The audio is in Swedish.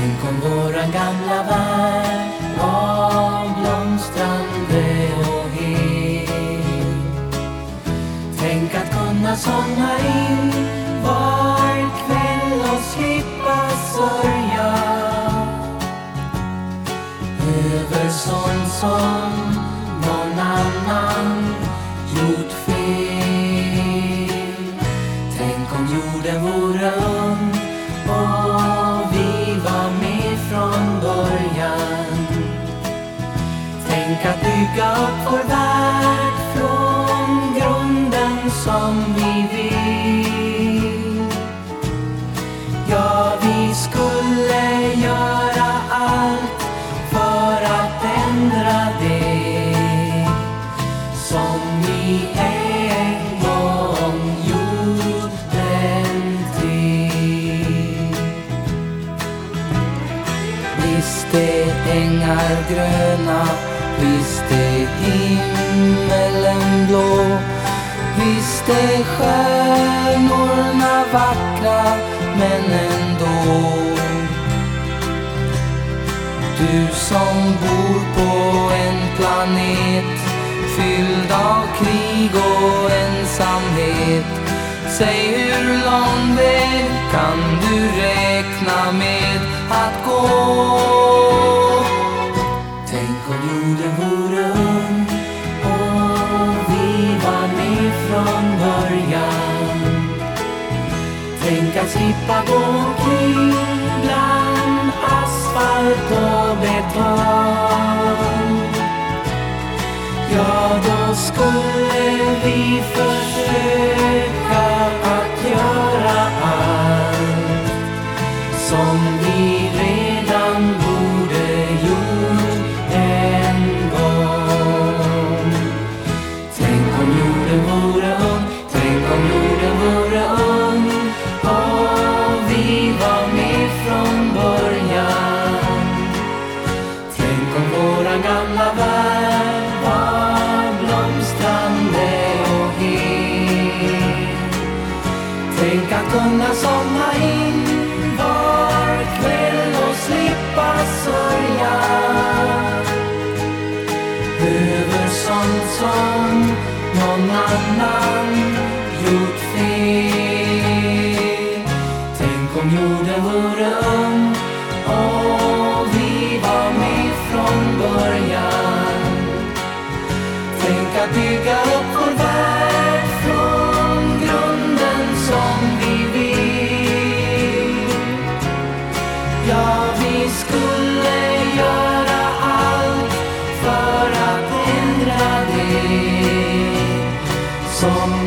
Tänk om våran gamla värld var blomstrande och hel. Tänk att kunna somna in var kväll och slippa sörja över sånt som någon annan gjort att bygga upp vår värld från grunden som vi vill. Ja, vi skulle göra allt för att ändra det som vi en gång gjorde till. Visst är ängar gröna, visst är himmelen blå. Visst är stjärnorna vackra, men ändå. Du som bor på en planet fylld av krig och ensamhet. Säg hur lång väg kan du räkna med att gå? Slippa gå omkring bland asfalt och betong. Ja, då skulle vi försöka kunna somna in var kväll och slippa sörja över sånt som någon annan gjort fel. Tänk om jorden vore ung och vi var med från början. Tänk att bygga upp vår värld allt